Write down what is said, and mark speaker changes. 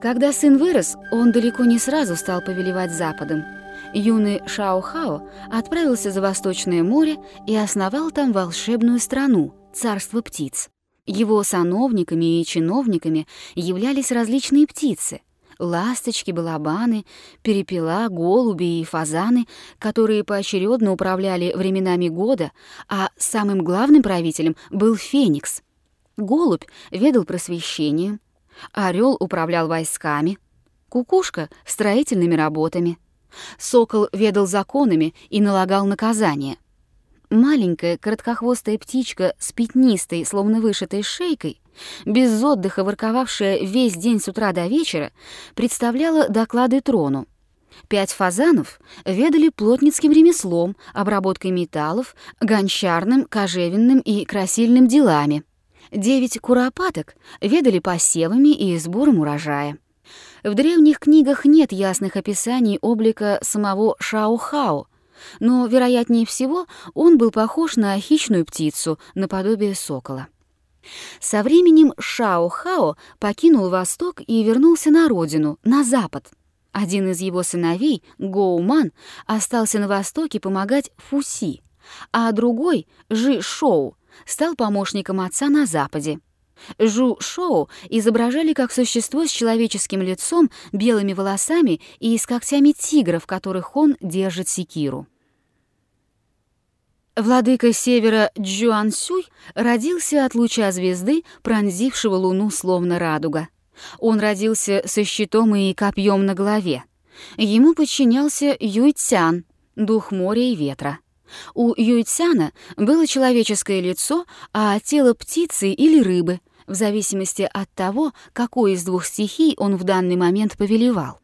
Speaker 1: Когда сын вырос, он далеко не сразу стал повелевать Западом. Юный Шао-Хао отправился за Восточное море и основал там волшебную страну — царство птиц. Его сановниками и чиновниками являлись различные птицы — ласточки, балабаны, перепела, голуби и фазаны, которые поочередно управляли временами года, а самым главным правителем был Феникс. Голубь ведал просвещением, орел управлял войсками, кукушка — строительными работами, сокол ведал законами и налагал наказания — Маленькая короткохвостая птичка с пятнистой, словно вышитой шейкой, без отдыха ворковавшая весь день с утра до вечера, представляла доклады трону. Пять фазанов ведали плотницким ремеслом, обработкой металлов, гончарным, кожевенным и красильным делами. Девять куропаток ведали посевами и сбором урожая. В древних книгах нет ясных описаний облика самого Шао-Хао, но, вероятнее всего, он был похож на хищную птицу, наподобие сокола. Со временем Шао-Хао покинул Восток и вернулся на родину, на Запад. Один из его сыновей, Гоуман, остался на Востоке помогать Фуси, а другой, Жи-Шоу, стал помощником отца на Западе. Жу-Шоу изображали как существо с человеческим лицом, белыми волосами и с когтями тигра, в которых он держит секиру. Владыка севера Джуансюй родился от луча звезды, пронзившего луну словно радуга. Он родился со щитом и копьем на голове. Ему подчинялся Юйцян, дух моря и ветра. У Юйцяна было человеческое лицо, а тело птицы или рыбы, в зависимости от того, какой из двух стихий он в данный момент повелевал.